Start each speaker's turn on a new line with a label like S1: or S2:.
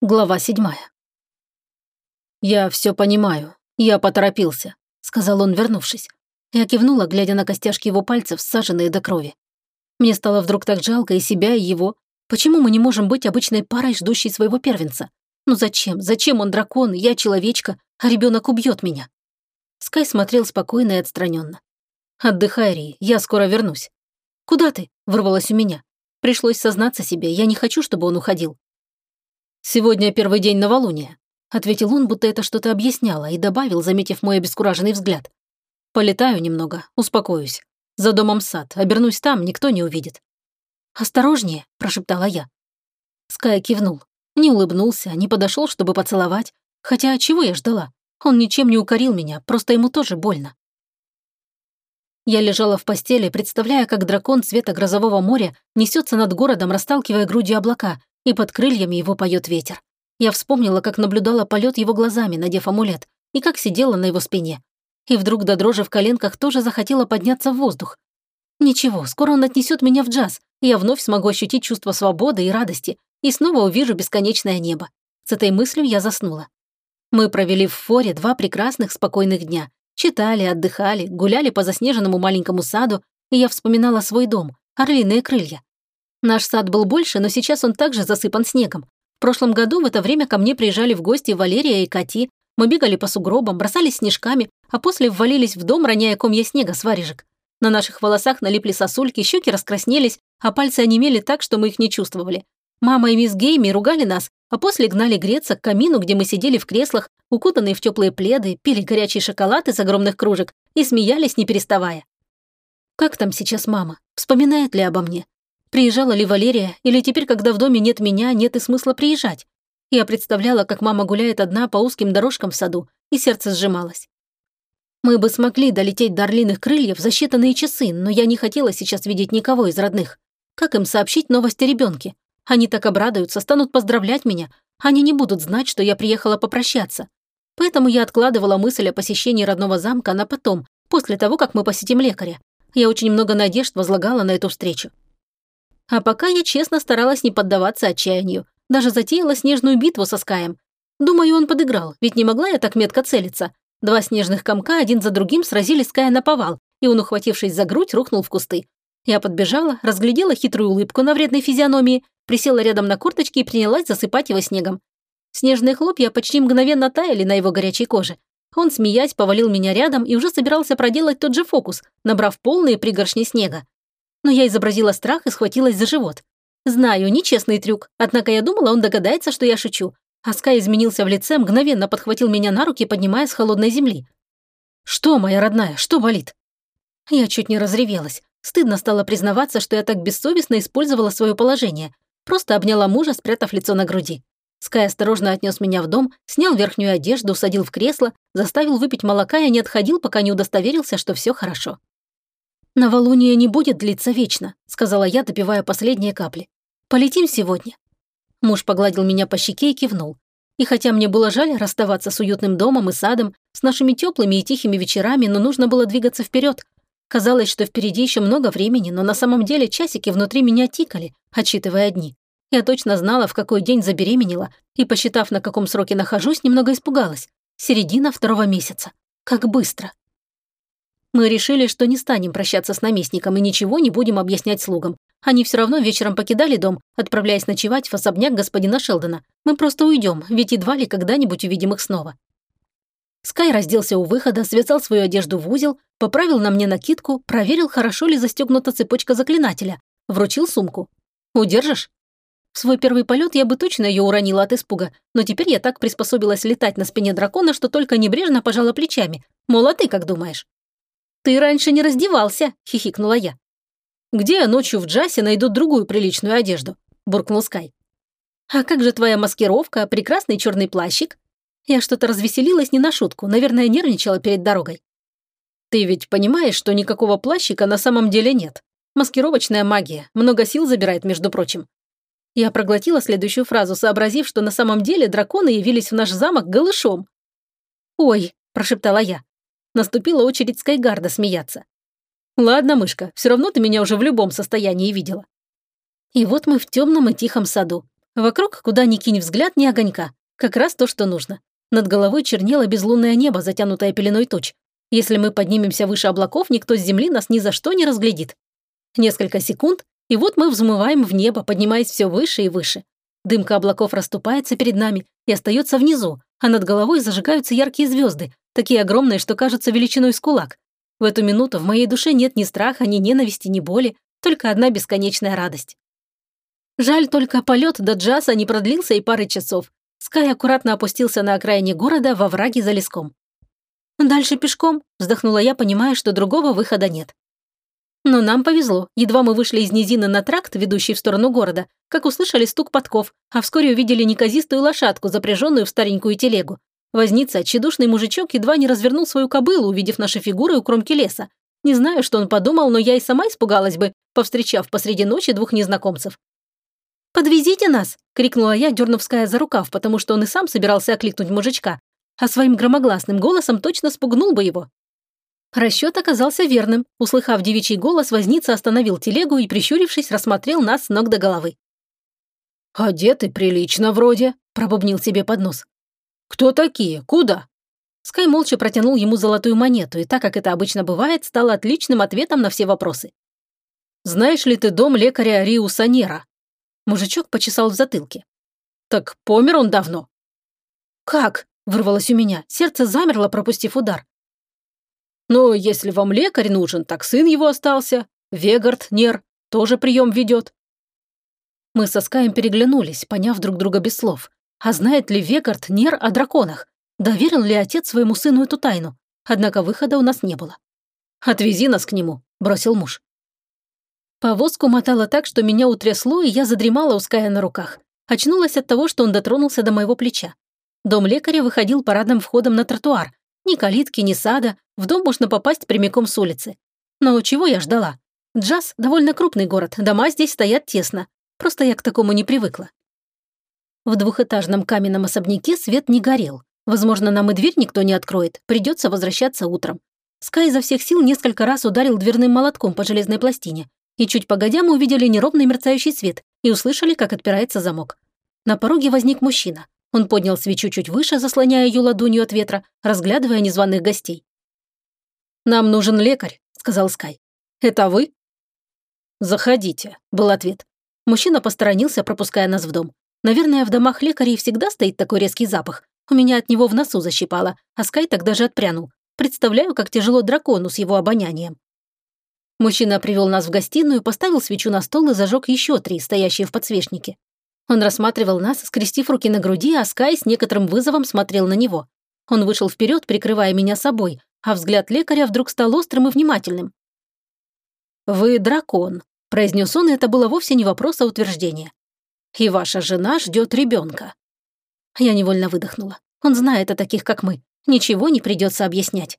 S1: Глава седьмая. «Я все понимаю. Я поторопился», — сказал он, вернувшись. Я кивнула, глядя на костяшки его пальцев, саженные до крови. Мне стало вдруг так жалко и себя, и его. Почему мы не можем быть обычной парой, ждущей своего первенца? Ну зачем? Зачем он дракон, я человечка, а ребенок убьет меня? Скай смотрел спокойно и отстраненно. «Отдыхай, Ри, я скоро вернусь». «Куда ты?» — вырвалось у меня. Пришлось сознаться себе, я не хочу, чтобы он уходил. «Сегодня первый день новолуния», — ответил он, будто это что-то объясняло, и добавил, заметив мой обескураженный взгляд. «Полетаю немного, успокоюсь. За домом сад, обернусь там, никто не увидит». «Осторожнее», — прошептала я. Скай кивнул. Не улыбнулся, не подошел, чтобы поцеловать. Хотя чего я ждала? Он ничем не укорил меня, просто ему тоже больно. Я лежала в постели, представляя, как дракон цвета грозового моря несется над городом, расталкивая грудью облака, и под крыльями его поет ветер. Я вспомнила, как наблюдала полет его глазами, надев амулет, и как сидела на его спине. И вдруг до дрожи в коленках тоже захотела подняться в воздух. Ничего, скоро он отнесет меня в джаз, и я вновь смогу ощутить чувство свободы и радости, и снова увижу бесконечное небо. С этой мыслью я заснула. Мы провели в форе два прекрасных спокойных дня. Читали, отдыхали, гуляли по заснеженному маленькому саду, и я вспоминала свой дом, орлиные крылья. Наш сад был больше, но сейчас он также засыпан снегом. В прошлом году в это время ко мне приезжали в гости Валерия и Кати. Мы бегали по сугробам, бросались снежками, а после ввалились в дом, роняя комья снега с варежек. На наших волосах налипли сосульки, щеки раскраснелись, а пальцы онемели так, что мы их не чувствовали. Мама и мисс Гейми ругали нас, а после гнали греться к камину, где мы сидели в креслах, укутанные в теплые пледы, пили горячий шоколад из огромных кружек и смеялись, не переставая. Как там сейчас мама? Вспоминает ли обо мне? Приезжала ли Валерия, или теперь, когда в доме нет меня, нет и смысла приезжать? Я представляла, как мама гуляет одна по узким дорожкам в саду, и сердце сжималось. Мы бы смогли долететь до орлиных крыльев за считанные часы, но я не хотела сейчас видеть никого из родных. Как им сообщить новости ребенке? Они так обрадуются, станут поздравлять меня. Они не будут знать, что я приехала попрощаться. Поэтому я откладывала мысль о посещении родного замка на потом, после того, как мы посетим лекаря. Я очень много надежд возлагала на эту встречу. А пока я честно старалась не поддаваться отчаянию. Даже затеяла снежную битву со Скаем. Думаю, он подыграл, ведь не могла я так метко целиться. Два снежных комка один за другим сразили Ская на повал, и он, ухватившись за грудь, рухнул в кусты. Я подбежала, разглядела хитрую улыбку на вредной физиономии, присела рядом на курточке и принялась засыпать его снегом. Снежные хлопья почти мгновенно таяли на его горячей коже. Он, смеясь, повалил меня рядом и уже собирался проделать тот же фокус, набрав полные пригоршни снега но я изобразила страх и схватилась за живот. Знаю, нечестный трюк, однако я думала, он догадается, что я шучу. А Скай изменился в лице, мгновенно подхватил меня на руки, поднимая с холодной земли. «Что, моя родная, что болит?» Я чуть не разревелась. Стыдно стало признаваться, что я так бессовестно использовала свое положение. Просто обняла мужа, спрятав лицо на груди. Скай осторожно отнес меня в дом, снял верхнюю одежду, садил в кресло, заставил выпить молока и не отходил, пока не удостоверился, что все хорошо. «Новолуние не будет длиться вечно», — сказала я, допивая последние капли. «Полетим сегодня». Муж погладил меня по щеке и кивнул. И хотя мне было жаль расставаться с уютным домом и садом, с нашими теплыми и тихими вечерами, но нужно было двигаться вперед. Казалось, что впереди еще много времени, но на самом деле часики внутри меня тикали, отсчитывая дни. Я точно знала, в какой день забеременела, и, посчитав, на каком сроке нахожусь, немного испугалась. Середина второго месяца. Как быстро. Мы решили, что не станем прощаться с наместником и ничего не будем объяснять слугам. Они все равно вечером покидали дом, отправляясь ночевать в особняк господина Шелдона. Мы просто уйдем, ведь едва ли когда-нибудь увидим их снова. Скай разделся у выхода, связал свою одежду в узел, поправил на мне накидку, проверил, хорошо ли застегнута цепочка заклинателя, вручил сумку. «Удержишь?» В свой первый полет я бы точно ее уронила от испуга, но теперь я так приспособилась летать на спине дракона, что только небрежно пожала плечами. Мол, а ты как думаешь? «Ты раньше не раздевался», — хихикнула я. «Где я ночью в джасе найду другую приличную одежду?» — буркнул Скай. «А как же твоя маскировка, прекрасный черный плащик?» Я что-то развеселилась не на шутку, наверное, нервничала перед дорогой. «Ты ведь понимаешь, что никакого плащика на самом деле нет. Маскировочная магия, много сил забирает, между прочим». Я проглотила следующую фразу, сообразив, что на самом деле драконы явились в наш замок голышом. «Ой», – прошептала я, Наступила очередь Скайгарда смеяться. «Ладно, мышка, все равно ты меня уже в любом состоянии видела». И вот мы в темном и тихом саду. Вокруг, куда ни кинь взгляд, ни огонька. Как раз то, что нужно. Над головой чернело безлунное небо, затянутое пеленой туч. Если мы поднимемся выше облаков, никто с земли нас ни за что не разглядит. Несколько секунд, и вот мы взмываем в небо, поднимаясь все выше и выше. Дымка облаков расступается перед нами и остается внизу, а над головой зажигаются яркие звезды, такие огромные, что кажутся величиной с кулак. В эту минуту в моей душе нет ни страха, ни ненависти, ни боли, только одна бесконечная радость. Жаль только полет до джаза не продлился и пары часов. Скай аккуратно опустился на окраине города во враге за леском. «Дальше пешком», – вздохнула я, понимая, что другого выхода нет. Но нам повезло. Едва мы вышли из низины на тракт, ведущий в сторону города, как услышали стук подков, а вскоре увидели неказистую лошадку, запряженную в старенькую телегу. Возница, тщедушный мужичок, едва не развернул свою кобылу, увидев наши фигуры у кромки леса. Не знаю, что он подумал, но я и сама испугалась бы, повстречав посреди ночи двух незнакомцев. «Подвезите нас!» — крикнула я, дернув Ская за рукав, потому что он и сам собирался окликнуть мужичка, а своим громогласным голосом точно спугнул бы его. Расчет оказался верным. Услыхав девичий голос, возница остановил телегу и, прищурившись, рассмотрел нас с ног до головы. «Одеты прилично вроде», — пробубнил себе под нос. «Кто такие? Куда?» Скай молча протянул ему золотую монету, и так как это обычно бывает, стало отличным ответом на все вопросы. «Знаешь ли ты дом лекаря Риуса Нера?» Мужичок почесал в затылке. «Так помер он давно». «Как?» – вырвалось у меня. Сердце замерло, пропустив удар. «Ну, если вам лекарь нужен, так сын его остался. Вегард Нер тоже прием ведет». Мы со Скаем переглянулись, поняв друг друга без слов. А знает ли Вегард Нер о драконах? Доверил ли отец своему сыну эту тайну? Однако выхода у нас не было. «Отвези нас к нему», – бросил муж. Повозку мотало так, что меня утрясло, и я задремала, уская на руках. Очнулась от того, что он дотронулся до моего плеча. Дом лекаря выходил парадным входом на тротуар. Ни калитки, ни сада. В дом можно попасть прямиком с улицы. Но чего я ждала? Джаз – довольно крупный город, дома здесь стоят тесно. Просто я к такому не привыкла. В двухэтажном каменном особняке свет не горел. Возможно, нам и дверь никто не откроет, придется возвращаться утром. Скай изо всех сил несколько раз ударил дверным молотком по железной пластине и чуть погодя мы увидели неровный мерцающий свет и услышали, как отпирается замок. На пороге возник мужчина. Он поднял свечу чуть выше, заслоняя ее ладонью от ветра, разглядывая незваных гостей. «Нам нужен лекарь», — сказал Скай. «Это вы?» «Заходите», — был ответ. Мужчина посторонился, пропуская нас в дом. Наверное, в домах лекарей всегда стоит такой резкий запах. У меня от него в носу защипало, а Скай так даже отпрянул. Представляю, как тяжело дракону с его обонянием. Мужчина привел нас в гостиную, поставил свечу на стол и зажег еще три, стоящие в подсвечнике. Он рассматривал нас, скрестив руки на груди, а Скай с некоторым вызовом смотрел на него. Он вышел вперед, прикрывая меня собой, а взгляд лекаря вдруг стал острым и внимательным. «Вы дракон», — произнес он, и это было вовсе не вопрос, а утверждение. «И ваша жена ждет ребенка». Я невольно выдохнула. Он знает о таких, как мы. Ничего не придется объяснять.